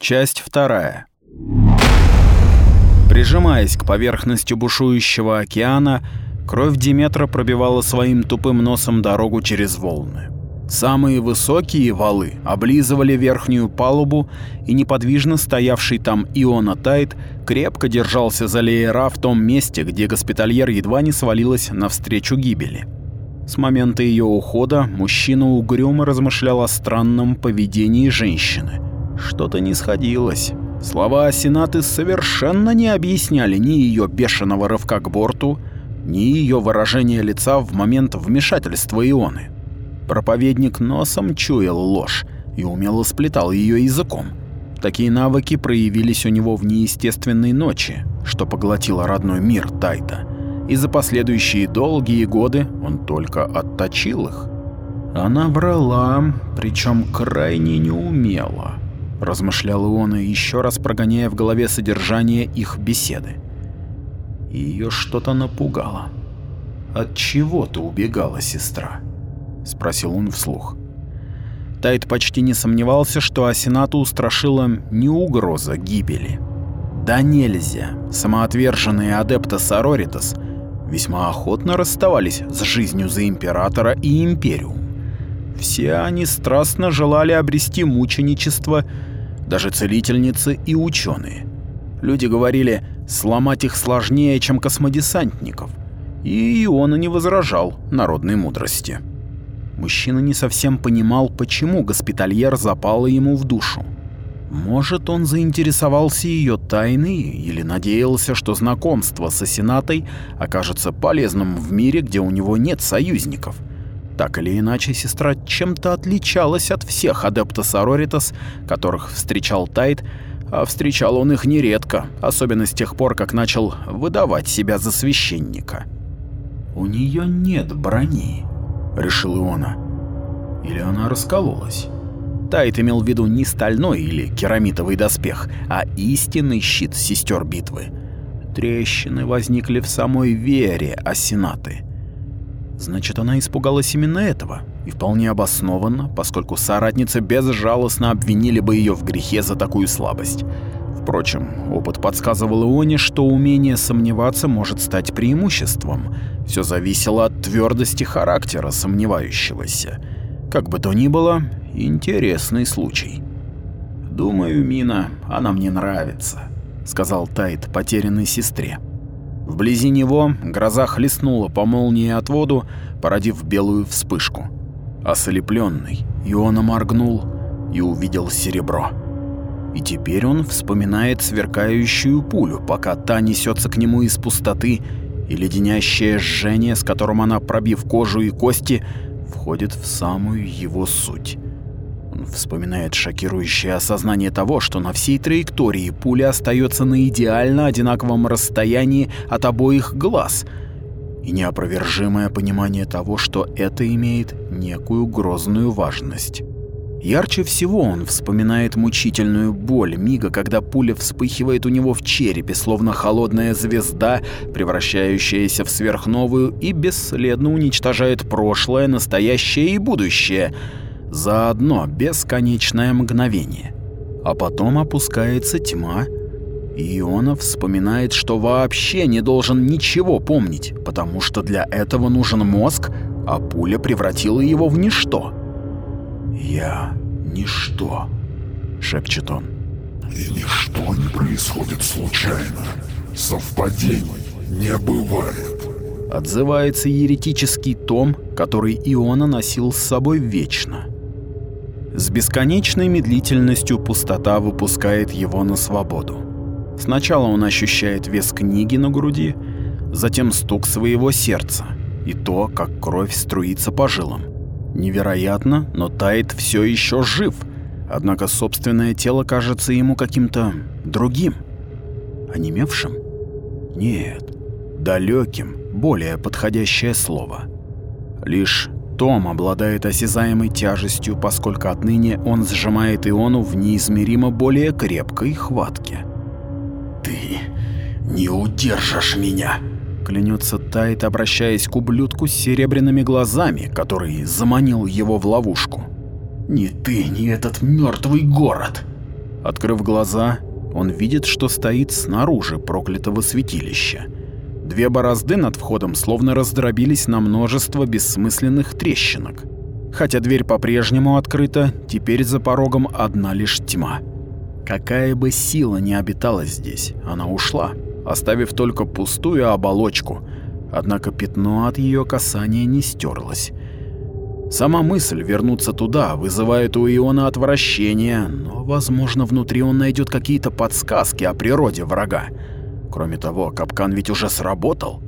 Часть вторая. Прижимаясь к поверхности бушующего океана, кровь Диметра пробивала своим тупым носом дорогу через волны. Самые высокие валы облизывали верхнюю палубу, и неподвижно стоявший там Иона Тайт крепко держался за леера в том месте, где госпитальер едва не свалилась навстречу гибели. С момента ее ухода мужчина угрюмо размышлял о странном поведении женщины – что-то не сходилось. Слова Сенаты совершенно не объясняли ни ее бешеного рывка к борту, ни ее выражение лица в момент вмешательства Ионы. Проповедник носом чуял ложь и умело сплетал ее языком. Такие навыки проявились у него в неестественной ночи, что поглотило родной мир Тайта, и за последующие долгие годы он только отточил их. Она брала, причем крайне неумело размышлял он, еще раз прогоняя в голове содержание их беседы. Ее что-то напугало. От чего ты убегала, сестра? спросил он вслух. Тайт почти не сомневался, что Асенату устрашила не угроза гибели. Да нельзя. Самоотверженные адепты Сороритас весьма охотно расставались с жизнью за императора и империум. Все они страстно желали обрести мученичество даже целительницы и ученые. Люди говорили, сломать их сложнее, чем космодесантников, и он не возражал народной мудрости. Мужчина не совсем понимал, почему госпитальер запала ему в душу. Может, он заинтересовался ее тайной или надеялся, что знакомство с Асенатой окажется полезным в мире, где у него нет союзников – так или иначе, сестра чем-то отличалась от всех адептос Ароритас, которых встречал Тайт, а встречал он их нередко, особенно с тех пор, как начал выдавать себя за священника. «У нее нет брони», — решил Иона. «Или она раскололась?» Тайт имел в виду не стальной или керамитовый доспех, а истинный щит сестер битвы. Трещины возникли в самой вере Асенаты. Значит, она испугалась именно этого. И вполне обоснованно, поскольку соратницы безжалостно обвинили бы ее в грехе за такую слабость. Впрочем, опыт подсказывал Ионе, что умение сомневаться может стать преимуществом. Все зависело от твердости характера сомневающегося. Как бы то ни было, интересный случай. «Думаю, Мина, она мне нравится», — сказал Тайт потерянной сестре. Вблизи него гроза хлестнула по молнии отводу, породив белую вспышку. Ослепленный, Иона моргнул и увидел серебро. И теперь он вспоминает сверкающую пулю, пока та несется к нему из пустоты, и леденящее жжение, с которым она, пробив кожу и кости, входит в самую его суть. Вспоминает шокирующее осознание того, что на всей траектории пуля остается на идеально одинаковом расстоянии от обоих глаз, и неопровержимое понимание того, что это имеет некую грозную важность. Ярче всего он вспоминает мучительную боль мига, когда пуля вспыхивает у него в черепе, словно холодная звезда, превращающаяся в сверхновую и бесследно уничтожает прошлое, настоящее и будущее — за одно бесконечное мгновение. А потом опускается тьма, и Ионов вспоминает, что вообще не должен ничего помнить, потому что для этого нужен мозг, а пуля превратила его в ничто. «Я ничто», — шепчет он. «И ничто не происходит случайно. Совпадений не бывает». Отзывается еретический том, который Иона носил с собой вечно. С бесконечной медлительностью пустота выпускает его на свободу. Сначала он ощущает вес книги на груди, затем стук своего сердца и то, как кровь струится по жилам. Невероятно, но Тайт все еще жив, однако собственное тело кажется ему каким-то другим. Онемевшим? Нет, далеким, более подходящее слово. Лишь том обладает осязаемой тяжестью, поскольку отныне он сжимает Иону в неизмеримо более крепкой хватке. «Ты не удержишь меня!» Клянется Тайт, обращаясь к ублюдку с серебряными глазами, который заманил его в ловушку. «Ни ты, ни этот мертвый город!» Открыв глаза, он видит, что стоит снаружи проклятого святилища. Две борозды над входом словно раздробились на множество бессмысленных трещинок. Хотя дверь по-прежнему открыта, теперь за порогом одна лишь тьма. Какая бы сила ни обитала здесь, она ушла, оставив только пустую оболочку, однако пятно от ее касания не стерлось. Сама мысль вернуться туда вызывает у Иона отвращение, но, возможно, внутри он найдет какие-то подсказки о природе врага. Кроме того, капкан ведь уже сработал.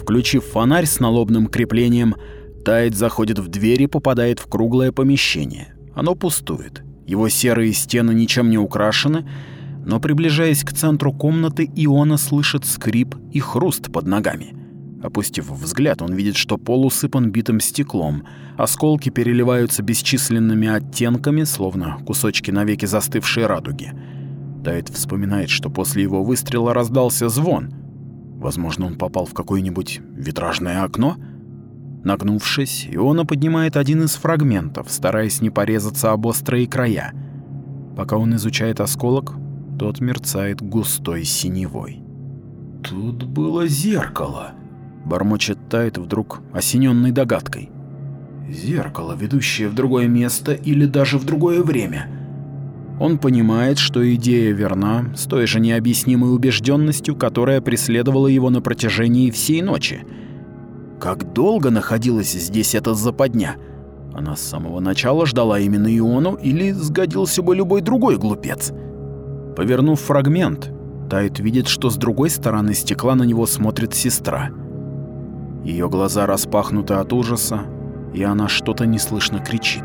Включив фонарь с налобным креплением, Тайт заходит в дверь и попадает в круглое помещение. Оно пустует. Его серые стены ничем не украшены, но приближаясь к центру комнаты, Иона слышит скрип и хруст под ногами. Опустив взгляд, он видит, что пол усыпан битым стеклом. Осколки переливаются бесчисленными оттенками, словно кусочки навеки застывшей радуги. Тайт вспоминает, что после его выстрела раздался звон. Возможно, он попал в какое-нибудь витражное окно? Нагнувшись, Иона поднимает один из фрагментов, стараясь не порезаться об острые края. Пока он изучает осколок, тот мерцает густой синевой. «Тут было зеркало», Бормочет Тайт вдруг, осененный догадкой. Зеркало, ведущее в другое место или даже в другое время. Он понимает, что идея верна с той же необъяснимой убежденностью, которая преследовала его на протяжении всей ночи. Как долго находилась здесь эта западня? Она с самого начала ждала именно Иону или сгодился бы любой другой глупец? Повернув фрагмент, Тайт видит, что с другой стороны стекла на него смотрит сестра — ее глаза распахнуты от ужаса, и она что-то неслышно кричит.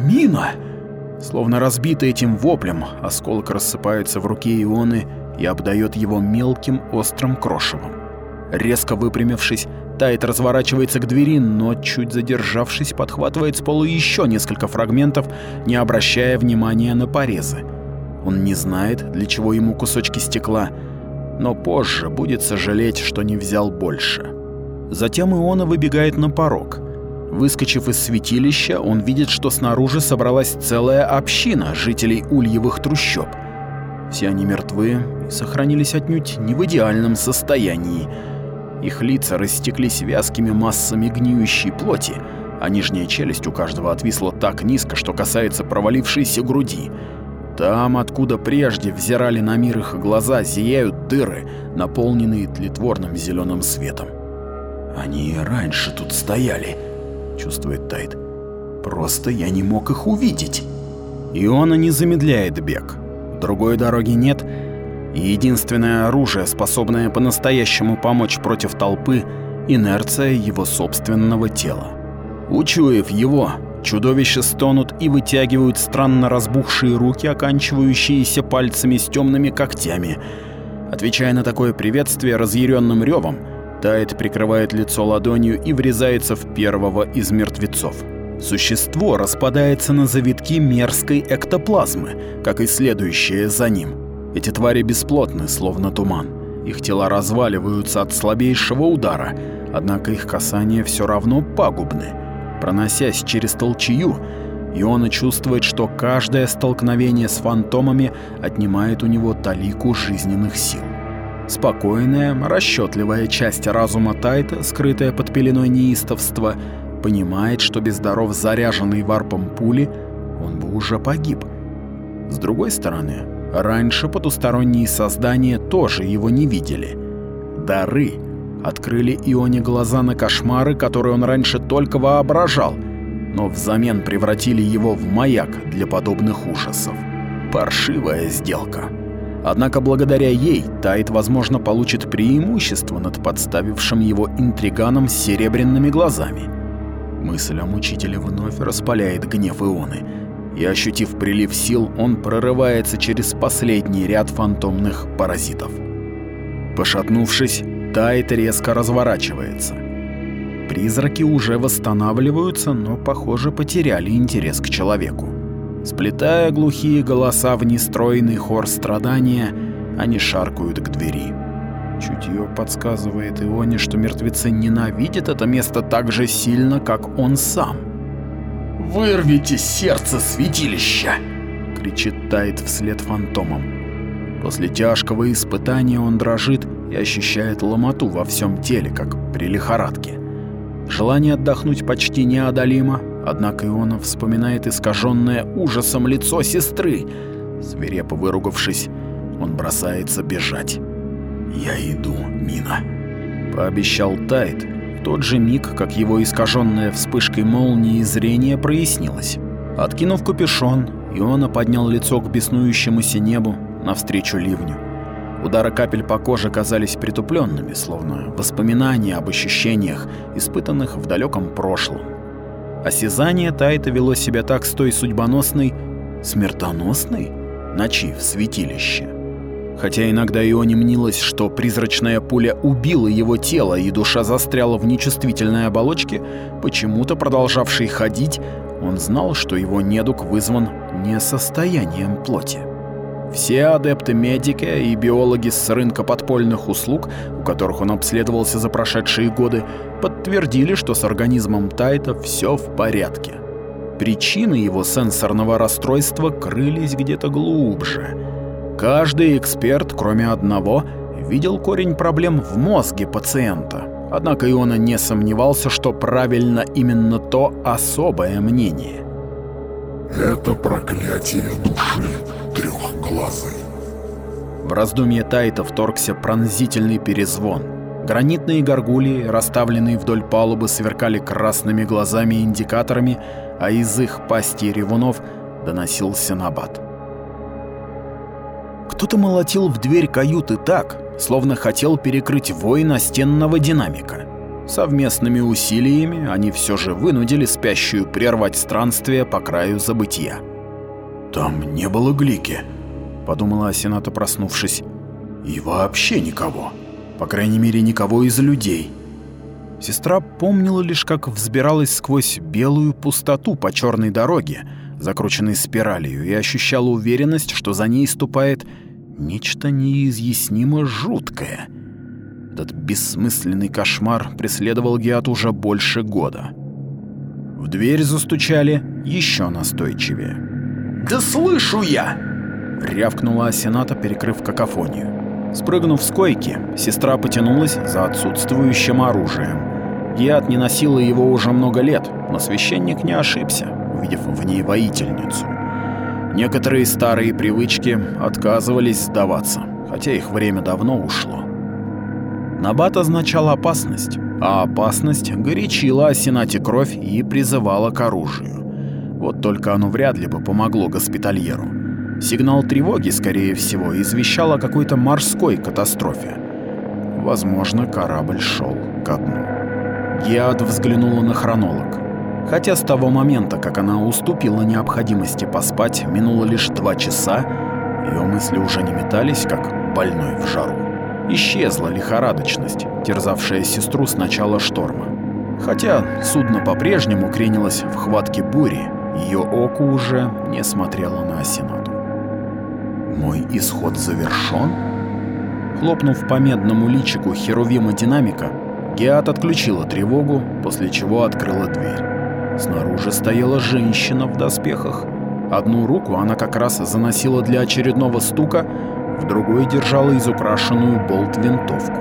«Мина!» Словно разбитый этим воплем, осколок рассыпается в руке Ионы и обдает его мелким острым крошевом. Резко выпрямившись, Тайт разворачивается к двери, но, чуть задержавшись, подхватывает с пола еще несколько фрагментов, не обращая внимания на порезы. Он не знает, для чего ему кусочки стекла, но позже будет сожалеть, что не взял больше. Затем Иона выбегает на порог. Выскочив из святилища, он видит, что снаружи собралась целая община жителей ульевых трущоб. Все они мертвы и сохранились отнюдь не в идеальном состоянии. Их лица растеклись вязкими массами гниющей плоти, а нижняя челюсть у каждого отвисла так низко, что касается провалившейся груди. Там, откуда прежде взирали на мир их глаза, зияют дыры, наполненные тлетворным зеленым светом. Они раньше тут стояли, чувствует Тайт. Просто я не мог их увидеть. Иона не замедляет бег. Другой дороги нет, и единственное оружие, способное по-настоящему помочь против толпы, инерция его собственного тела. Учуяв его, чудовища стонут и вытягивают странно разбухшие руки, оканчивающиеся пальцами с темными когтями. Отвечая на такое приветствие разъяренным ревом, Тайт прикрывает лицо ладонью и врезается в первого из мертвецов. Существо распадается на завитки мерзкой эктоплазмы, как и следующее за ним. Эти твари бесплотны, словно туман. Их тела разваливаются от слабейшего удара, однако их касания все равно пагубны. Проносясь через толчью, Иона чувствует, что каждое столкновение с фантомами отнимает у него талику жизненных сил. Спокойная, расчетливая часть разума Тайта, скрытая под пеленой неистовства, понимает, что без даров заряженной варпом пули он бы уже погиб. С другой стороны, раньше потусторонние создания тоже его не видели. Дары открыли Ионе глаза на кошмары, которые он раньше только воображал, но взамен превратили его в маяк для подобных ужасов. Паршивая сделка. Однако благодаря ей Тайт, возможно, получит преимущество над подставившим его интриганом с серебряными глазами. Мысль о мучителе вновь распаляет гнев Ионы, и, ощутив прилив сил, он прорывается через последний ряд фантомных паразитов. Пошатнувшись, Тайт резко разворачивается. Призраки уже восстанавливаются, но, похоже, потеряли интерес к человеку. Сплетая глухие голоса в нестройный хор страдания, они шаркают к двери. Чутье подсказывает Ионе, что мертвецы ненавидят это место так же сильно, как он сам. «Вырвите сердце святилища!» — кричит Тайт вслед фантомам. После тяжкого испытания он дрожит и ощущает ломоту во всем теле, как при лихорадке. Желание отдохнуть почти неодолимо, однако Иона вспоминает искаженное ужасом лицо сестры. Свирепо выругавшись, он бросается бежать. «Я иду, Нина», — пообещал Тайт, в тот же миг, как его искаженное вспышкой молнии зрение прояснилось. Откинув капюшон, Иона поднял лицо к беснующемуся небу навстречу ливню. Удары капель по коже казались притупленными, словно воспоминания об ощущениях, испытанных в далеком прошлом. Осязание Тайта вело себя так с той судьбоносной, смертоносной ночи в святилище. Хотя иногда Ионе мнилось, что призрачная пуля убила его тело и душа застряла в нечувствительной оболочке, почему-то продолжавший ходить, он знал, что его недуг вызван не состоянием плоти. Все адепты медика и биологи с рынка подпольных услуг, у которых он обследовался за прошедшие годы, подтвердили, что с организмом Тайта все в порядке. Причины его сенсорного расстройства крылись где-то глубже. Каждый эксперт, кроме одного, видел корень проблем в мозге пациента. Однако Иона не сомневался, что правильно именно то особое мнение. «Это проклятие души трехглазой». В раздумье Тайта вторгся пронзительный перезвон. Гранитные горгулии, расставленные вдоль палубы, сверкали красными глазами-индикаторами, а из их пасти ревунов доносился набат. Кто-то молотил в дверь каюты так, словно хотел перекрыть вой настенного динамика. Совместными усилиями они все же вынудили спящую прервать странствие по краю забытия. «Там не было глики», — подумала Асената, проснувшись. «И вообще никого. По крайней мере, никого из людей». Сестра помнила лишь, как взбиралась сквозь белую пустоту по черной дороге, закрученной спиралью, и ощущала уверенность, что за ней ступает нечто неизъяснимо жуткое. Этот бессмысленный кошмар преследовал Геат уже больше года. В дверь застучали еще настойчивее. «Да слышу я!» — рявкнула Асената, перекрыв какофонию. Спрыгнув с койки, сестра потянулась за отсутствующим оружием. Геат не носила его уже много лет, но священник не ошибся, увидев в ней воительницу. Некоторые старые привычки отказывались сдаваться, хотя их время давно ушло. Набат означал опасность, а опасность горячила о Сенате кровь и призывала к оружию. Вот только оно вряд ли бы помогло госпитальеру. Сигнал тревоги, скорее всего, извещал о какой-то морской катастрофе. Возможно, корабль шел ко дну. Геад взглянула на хронолог. Хотя с того момента, как она уступила необходимости поспать, минуло лишь два часа, ее мысли уже не метались, как больной в жару. Исчезла лихорадочность, терзавшая сестру с начала шторма. Хотя судно по-прежнему кренилось в хватке бури, ее око уже не смотрело на Асенату. «Мой исход завершен?» Хлопнув по медному личику херувима динамика, Геат отключила тревогу, после чего открыла дверь. Снаружи стояла женщина в доспехах. Одну руку она как раз заносила для очередного стука, в другой держала изукрашенную болт-винтовку.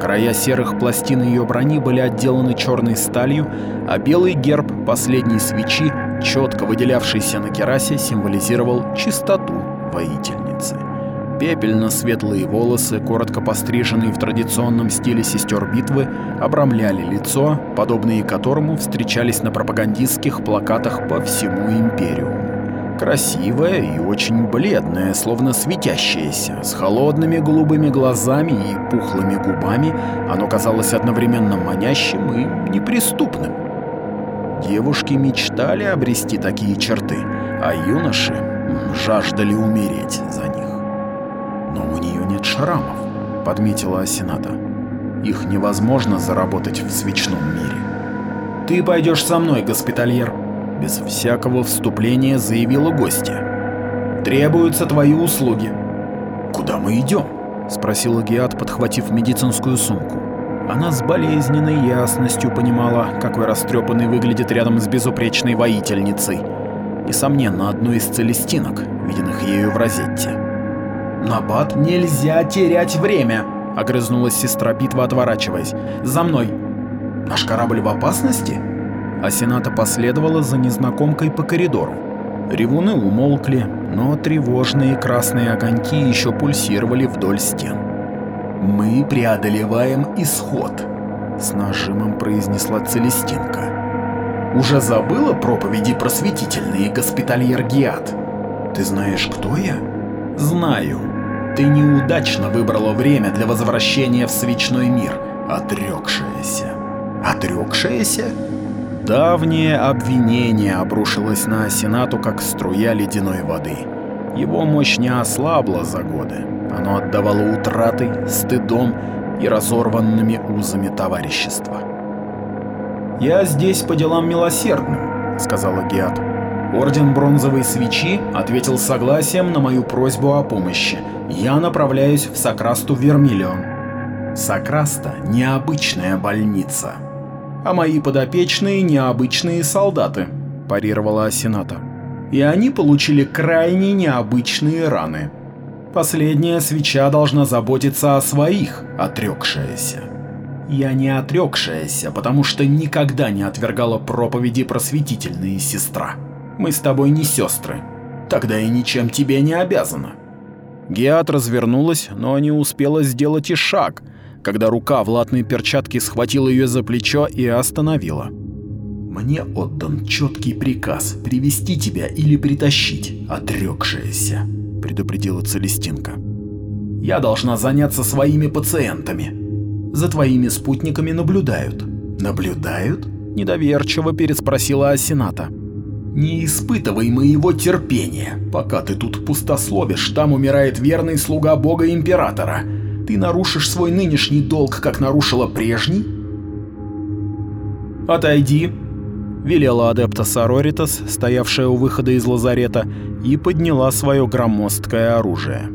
Края серых пластин ее брони были отделаны черной сталью, а белый герб последней свечи, четко выделявшийся на керасе, символизировал чистоту воительницы. Пепельно-светлые волосы, коротко постриженные в традиционном стиле сестер битвы, обрамляли лицо, подобные которому встречались на пропагандистских плакатах по всему империуму. Красивое и очень бледное, словно светящееся, с холодными голубыми глазами и пухлыми губами, оно казалось одновременно манящим и неприступным. Девушки мечтали обрести такие черты, а юноши жаждали умереть за них. «Но у нее нет шрамов», — подметила Асената. «Их невозможно заработать в свечном мире». «Ты пойдешь со мной, госпитальер», — без всякого вступления заявила гостья. «Требуются твои услуги». «Куда мы идем?» — спросила Геат, подхватив медицинскую сумку. Она с болезненной ясностью понимала, какой растрепанный выглядит рядом с безупречной воительницей. Несомненно, одной из целестинок, виденных ею в розетте. «Набат, нельзя терять время!» — огрызнулась сестра битва, отворачиваясь. «За мной!» «Наш корабль в опасности?» Асената последовала за незнакомкой по коридору. Ревуны умолкли, но тревожные красные огоньки еще пульсировали вдоль стен. «Мы преодолеваем исход», — с нажимом произнесла Целестинка. «Уже забыла проповеди просветительные, госпитальер Гиат? Ты знаешь, кто я?» «Знаю. Ты неудачно выбрала время для возвращения в свечной мир, отрекшаяся». «Отрекшаяся?» Давнее обвинение обрушилось на Сенату как струя ледяной воды. Его мощь не ослабла за годы. Оно отдавало утратой, стыдом и разорванными узами товарищества. «Я здесь по делам милосердным», — сказала Геат. Орден Бронзовой Свечи ответил согласием на мою просьбу о помощи. Я направляюсь в Сокрасту Вермиллион. Сокраста — необычная больница а мои подопечные необычные солдаты», – парировала Асената. «И они получили крайне необычные раны. Последняя свеча должна заботиться о своих, отрекшаяся. Я не отрекшаяся, потому что никогда не отвергала проповеди просветительные, сестра. Мы с тобой не сестры. Тогда я ничем тебе не обязана». Геат развернулась, но не успела сделать и шаг – когда рука в латной перчатке схватила ее за плечо и остановила. «Мне отдан четкий приказ привести тебя или притащить, отрекшаяся», — предупредила Целестинка. «Я должна заняться своими пациентами. За твоими спутниками наблюдают». «Наблюдают?» — недоверчиво переспросила Асената. «Не испытывай моего терпения. Пока ты тут пустословишь, там умирает верный слуга бога императора ты нарушишь свой нынешний долг, как нарушила прежний? «Отойди», — велела адепта Сороритас, стоявшая у выхода из лазарета, и подняла свое громоздкое оружие.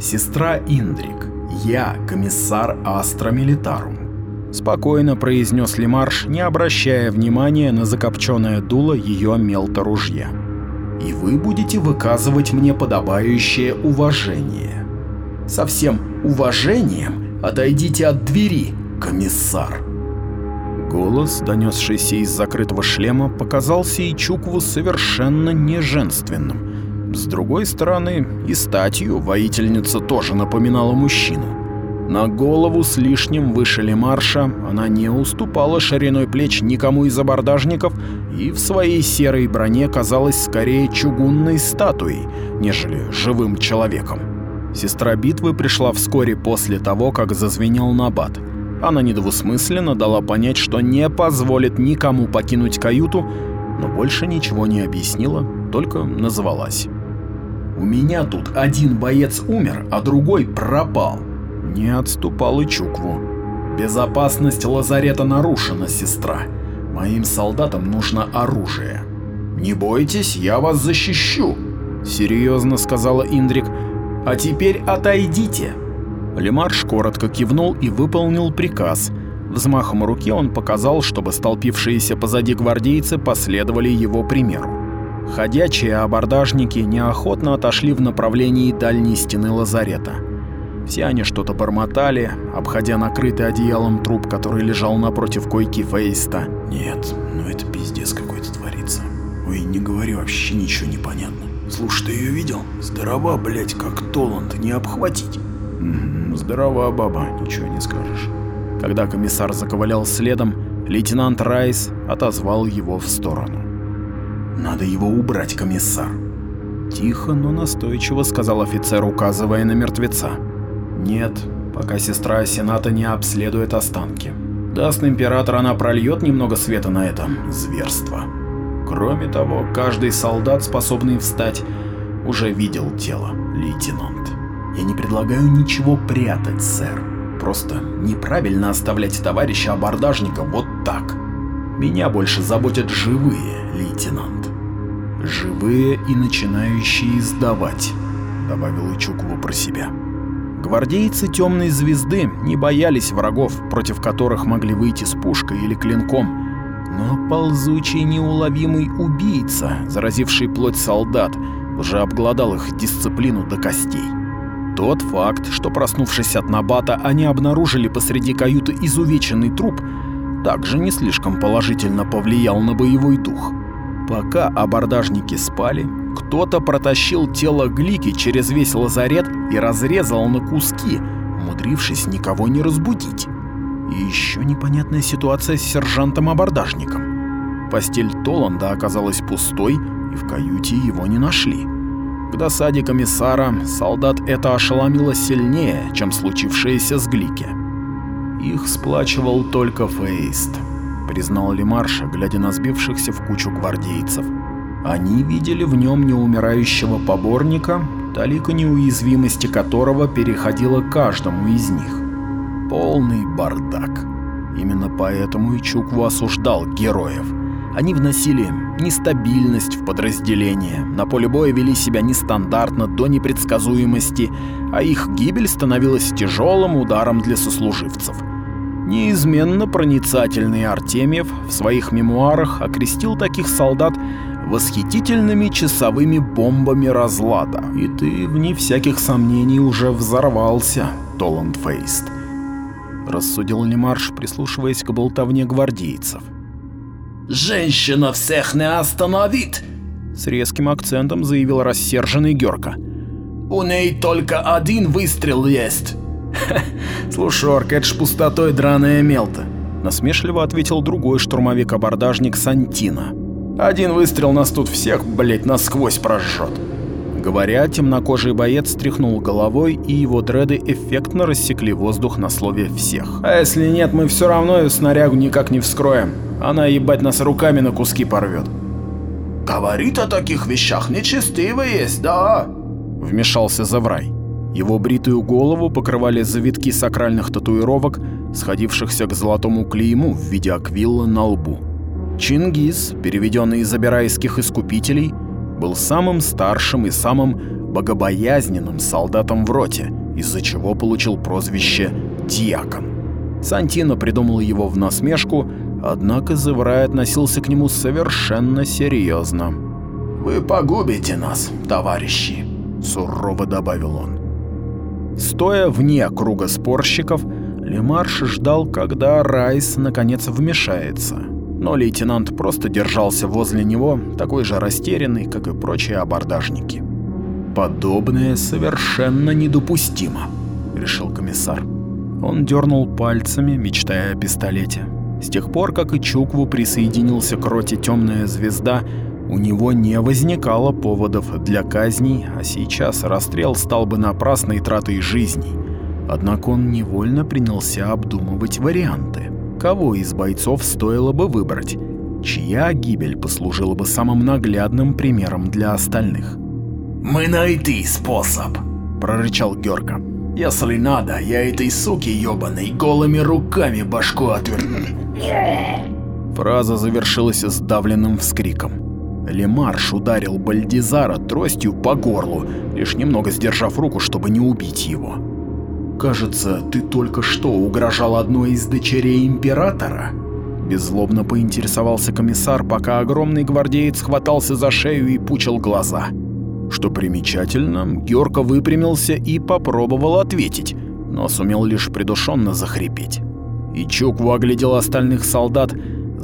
«Сестра Индрик, я комиссар Астра Милитарум», — спокойно произнес Лемарш, не обращая внимания на закопченное дуло ее мелторужья. «И вы будете выказывать мне подобающее уважение» со всем уважением отойдите от двери, комиссар. Голос, донесшийся из закрытого шлема, показался и Чукву совершенно неженственным. С другой стороны, и статью воительница тоже напоминала мужчину. На голову с лишним выше марша она не уступала шириной плеч никому из абордажников и в своей серой броне казалась скорее чугунной статуей, нежели живым человеком. Сестра битвы пришла вскоре после того, как зазвенел набат. Она недвусмысленно дала понять, что не позволит никому покинуть каюту, но больше ничего не объяснила, только назвалась. «У меня тут один боец умер, а другой пропал», — не отступал и Чукву. «Безопасность лазарета нарушена, сестра. Моим солдатам нужно оружие». «Не бойтесь, я вас защищу», — серьезно сказала Индрик, — а теперь отойдите!» Лемарш коротко кивнул и выполнил приказ. Взмахом руки он показал, чтобы столпившиеся позади гвардейцы последовали его примеру. Ходячие абордажники неохотно отошли в направлении дальней стены лазарета. Все они что-то бормотали, обходя накрытый одеялом труп, который лежал напротив койки Фейста. «Нет, ну это пиздец какой-то творится. Ой, не говори, вообще ничего не понятно. Слушай, ты ее видел? Здорова, блять, как Толанд, не обхватить. М здорова баба, ничего не скажешь. Когда комиссар заковылял следом, лейтенант Райс отозвал его в сторону. «Надо его убрать, комиссар!» Тихо, но настойчиво сказал офицер, указывая на мертвеца. «Нет, пока сестра Сената не обследует останки. Даст император, она прольет немного света на это зверство». Кроме того, каждый солдат, способный встать, уже видел тело, лейтенант. Я не предлагаю ничего прятать, сэр. Просто неправильно оставлять товарища абордажника вот так. Меня больше заботят живые, лейтенант. Живые и начинающие издавать, добавил Ичукова про себя. Гвардейцы Темной Звезды не боялись врагов, против которых могли выйти с пушкой или клинком, но ползучий неуловимый убийца, заразивший плоть солдат, уже обглодал их дисциплину до костей. Тот факт, что проснувшись от набата, они обнаружили посреди каюты изувеченный труп, также не слишком положительно повлиял на боевой дух. Пока абордажники спали, кто-то протащил тело Глики через весь лазарет и разрезал на куски, умудрившись никого не разбудить. И еще непонятная ситуация с сержантом-абордажником. Постель Толанда оказалась пустой, и в каюте его не нашли. К досаде комиссара солдат это ошеломило сильнее, чем случившееся с Глике. Их сплачивал только Фейст, признал Лемарша, глядя на сбившихся в кучу гвардейцев. Они видели в нем неумирающего поборника, талика неуязвимости которого переходила каждому из них. Полный бардак. Именно поэтому и Чукву осуждал героев. Они вносили нестабильность в подразделение, на поле боя вели себя нестандартно до непредсказуемости, а их гибель становилась тяжелым ударом для сослуживцев. Неизменно проницательный Артемьев в своих мемуарах окрестил таких солдат восхитительными часовыми бомбами разлада. И ты, вне всяких сомнений, уже взорвался, Толанд Фейст. Рассудил Лемарш, прислушиваясь к болтовне гвардейцев. «Женщина всех не остановит!» С резким акцентом заявил рассерженный Герка. «У ней только один выстрел есть!» «Слушай, это ж пустотой драная мелта!» Насмешливо ответил другой штурмовик-абордажник Сантина. «Один выстрел нас тут всех, блять, насквозь прожжет!» Говоря, темнокожий боец стряхнул головой, и его дреды эффектно рассекли воздух на слове «всех». «А если нет, мы все равно ее снарягу никак не вскроем. Она, ебать, нас руками на куски порвет». «Говорит о таких вещах нечестиво есть, да?» Вмешался Заврай. Его бритую голову покрывали завитки сакральных татуировок, сходившихся к золотому клейму в виде аквилла на лбу. Чингис, переведенный из абирайских искупителей, был самым старшим и самым богобоязненным солдатом в роте, из-за чего получил прозвище «Дьякон». Сантино придумал его в насмешку, однако Зеврай относился к нему совершенно серьезно. «Вы погубите нас, товарищи», — сурово добавил он. Стоя вне круга спорщиков, Лемарш ждал, когда Райс наконец вмешается но лейтенант просто держался возле него, такой же растерянный, как и прочие абордажники. «Подобное совершенно недопустимо», — решил комиссар. Он дернул пальцами, мечтая о пистолете. С тех пор, как и Чукву присоединился к роте «Темная звезда», у него не возникало поводов для казней, а сейчас расстрел стал бы напрасной тратой жизней. Однако он невольно принялся обдумывать варианты кого из бойцов стоило бы выбрать, чья гибель послужила бы самым наглядным примером для остальных. «Мы найти способ», — прорычал Георка. «Если надо, я этой суке ёбаной голыми руками башку отверну». Фраза завершилась сдавленным вскриком. Лемарш ударил Бальдизара тростью по горлу, лишь немного сдержав руку, чтобы не убить его. «Кажется, ты только что угрожал одной из дочерей Императора?» Беззлобно поинтересовался комиссар, пока огромный гвардеец хватался за шею и пучил глаза. Что примечательно, Георка выпрямился и попробовал ответить, но сумел лишь придушенно захрипеть. И Чукву оглядел остальных солдат,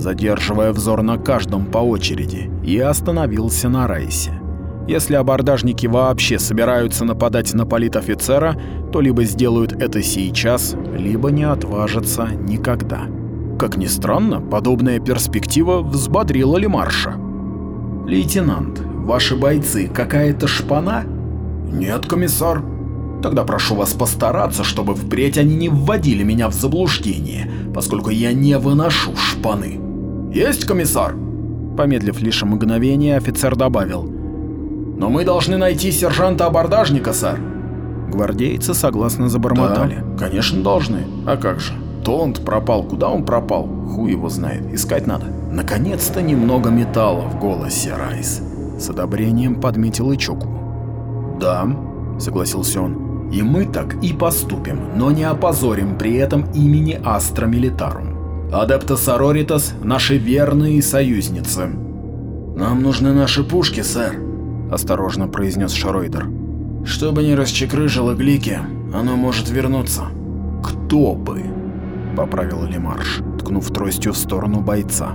задерживая взор на каждом по очереди, и остановился на Райсе. Если абордажники вообще собираются нападать на политофицера, то либо сделают это сейчас, либо не отважатся никогда. Как ни странно, подобная перспектива взбодрила Лемарша. «Лейтенант, ваши бойцы какая-то шпана?» «Нет, комиссар». «Тогда прошу вас постараться, чтобы впредь они не вводили меня в заблуждение, поскольку я не выношу шпаны». «Есть, комиссар?» Помедлив лишь мгновение, офицер добавил – но мы должны найти сержанта-абордажника, сэр. Гвардейцы согласно забормотали. Да, конечно, должны. А как же? Толанд пропал. Куда он пропал? Хуй его знает. Искать надо. Наконец-то немного металла в голосе Райс. С одобрением подметил Ичоку. Да, согласился он. И мы так и поступим, но не опозорим при этом имени Астра Милитарум. Адептас Ароритас – наши верные союзницы. Нам нужны наши пушки, сэр, — осторожно произнес Шройдер. «Что бы ни расчекрыжило Глики, оно может вернуться». «Кто бы?» — поправил Лемарш, ткнув тростью в сторону бойца.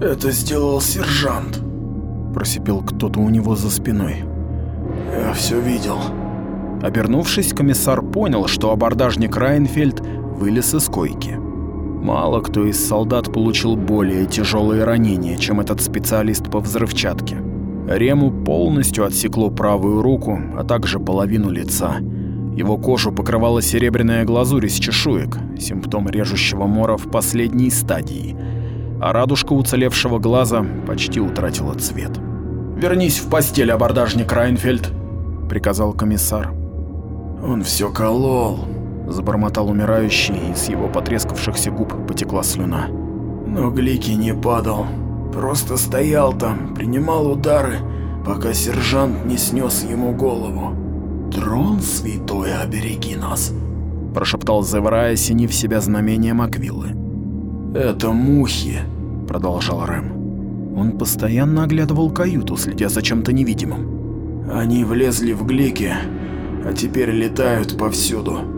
«Это сделал сержант», — просипел кто-то у него за спиной. «Я все видел». Обернувшись, комиссар понял, что абордажник Райнфельд вылез из койки. Мало кто из солдат получил более тяжелые ранения, чем этот специалист по взрывчатке. Рему полностью отсекло правую руку, а также половину лица. Его кожу покрывала серебряная глазурь из чешуек, симптом режущего мора в последней стадии, а радужка уцелевшего глаза почти утратила цвет. «Вернись в постель, абордажник Райнфельд», — приказал комиссар. «Он все колол», Забормотал умирающий, и с его потрескавшихся губ потекла слюна. Но Глики не падал. Просто стоял там, принимал удары, пока сержант не снес ему голову. «Трон святой, обереги нас!» Прошептал Зевра, осенив себя знамением Аквилы. «Это мухи», — продолжал Рэм. Он постоянно оглядывал каюту, следя за чем-то невидимым. «Они влезли в Глики, а теперь летают повсюду».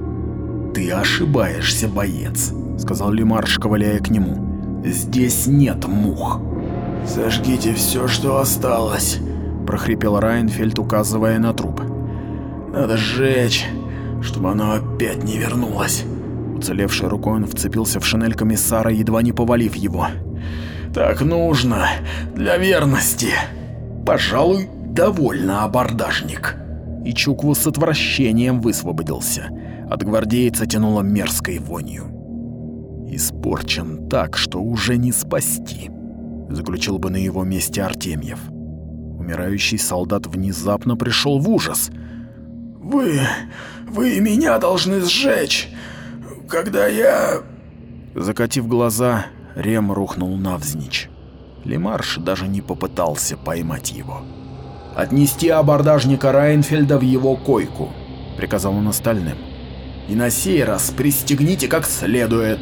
«Ты ошибаешься, боец», — сказал Лемарш, ковыляя к нему. «Здесь нет мух». «Сожгите все, что осталось», — прохрипел Райнфельд, указывая на труп. «Надо сжечь, чтобы оно опять не вернулось». Уцелевшей рукой он вцепился в шинель комиссара, едва не повалив его. «Так нужно, для верности». «Пожалуй, довольно, абордажник». И Чукву с отвращением высвободился. От гвардейца тянуло мерзкой вонью. «Испорчен так, что уже не спасти», — заключил бы на его месте Артемьев. Умирающий солдат внезапно пришел в ужас. «Вы... вы меня должны сжечь, когда я...» Закатив глаза, Рем рухнул навзничь. Лемарш даже не попытался поймать его. «Отнести абордажника Райнфельда в его койку», — приказал он остальным и на сей раз пристегните как следует.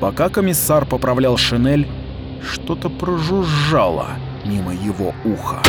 Пока комиссар поправлял шинель, что-то прожужжало мимо его уха.